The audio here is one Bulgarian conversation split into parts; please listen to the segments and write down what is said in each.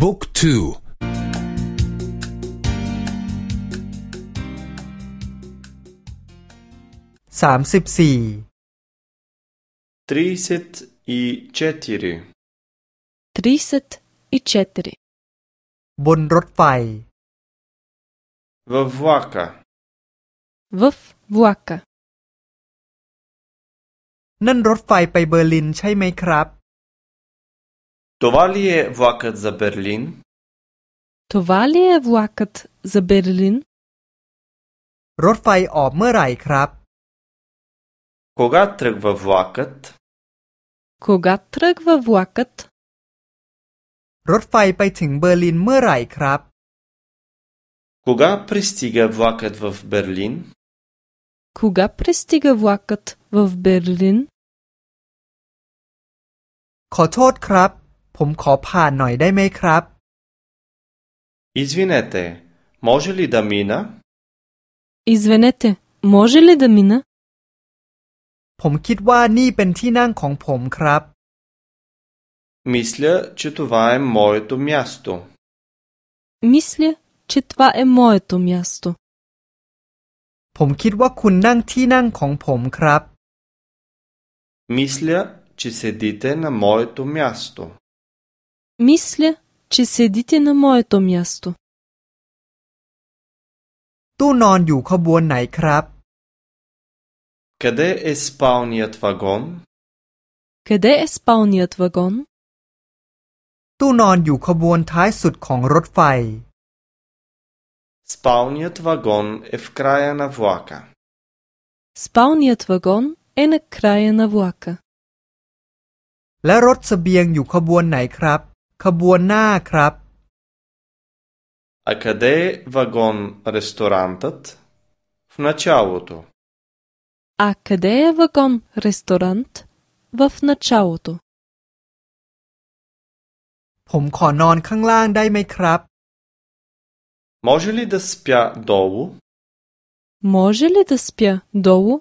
บุ๊กทูสามสิบสี่ทรีสิตอีเจติรีทรีสิตอีเจติรีบนรถไฟวฟวากะวฟวากะนั่นรถไฟไปเบอร์ลินใช่ไหมครับ Това ли е влакът за Берлин? Това ли е влакът за Берлин? รถไฟออกเมื่อไหร่ครับ Кога тръгва влакът? Кога тръгва влакът? รถไฟไปถึงเบอร์ลินเมื่อไหร่ครับ Кога пристига влакът в Берлин? Кога пристига влакът в Берлин? ขอโทษครับ ผมขอผ่านหน่อยได้ไหมครับ Извинете, може ли да мина? Извинете, може ли да мина? ผมคิดว่านี่เป็นที่นั่งของผมครับ Мисля, че това е моето място. Мисля, че това е моето място. ผมคิดว่าคุณนั่งที่นั่งของผมครับ Мисля, че седите на моето място. Мисля, че седите на моето място. ตู้นอนอยู่ขบวนไหนครับ Къде е спалният вагон? Къде е спалният вагон? ตู้นอนอยู่ขบวนท้ายสุดของรถไฟ Спалният вагон е в края на влака. Спалният вагон е на края на влака. และรถเสบียงอยู่ขบวนไหนครับ ขบวนหน้าครับ А къде е вагон ресторантът? В началото. А къде е вагон ресторант? В началото. ผมขอนอนข้างล่างได้ไหมครับ Може ли да спя долу? Може ли да спя долу?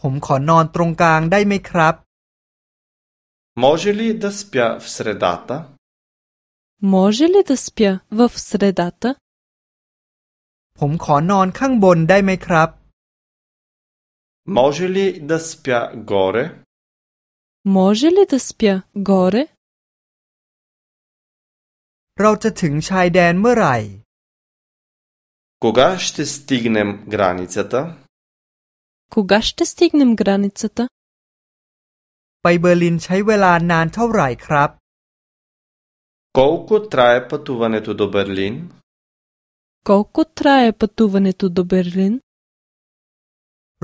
ผมขอนอนตรงกลางได้ไหมครับ Може ли да спя в средата? Може ли да спя в средата? ผมขอนอนข้างบนได้ไหมครับ Може ли да спя горе? Може ли да спя горе? เราจะถึงชายแดนเมื่อไหร่ Кога ще стигнем границата? Кога ще стигнем границата? ไปเบอร์ลินใช้เวลานานเท่าไหร่ครับ Колко трае пътуването до Берлин? Колко трае пътуването до Берлин?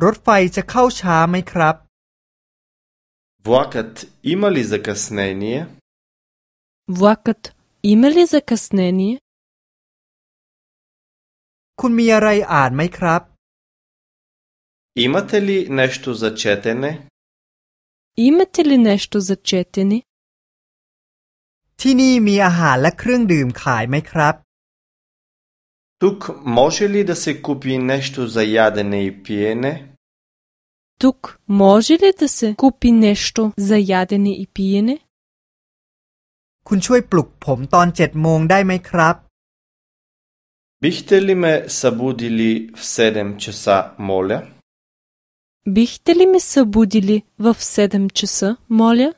รถไฟจะเข้าช้าไหมครับ Влакът има ли закъснение? Влакът има ли закъснение? คุณมีอะไรอ่านไหมครับ Имате ли нещо за четене? Имате ли нещо за четене? ที่นี่มีอาหารและเครื่องดื่มขายไหมครับ Тук може ли да се купи нещо за ядене и пиене? Тук може ли да се купи нещо за ядене и пиене? คุณช่วยปลุกผมตอนเจ็ดโมงได้ไหมครับ Бихте ли ме събудили в 7 часа, моля? Бихте ли ме събудили в 7 часа, моля?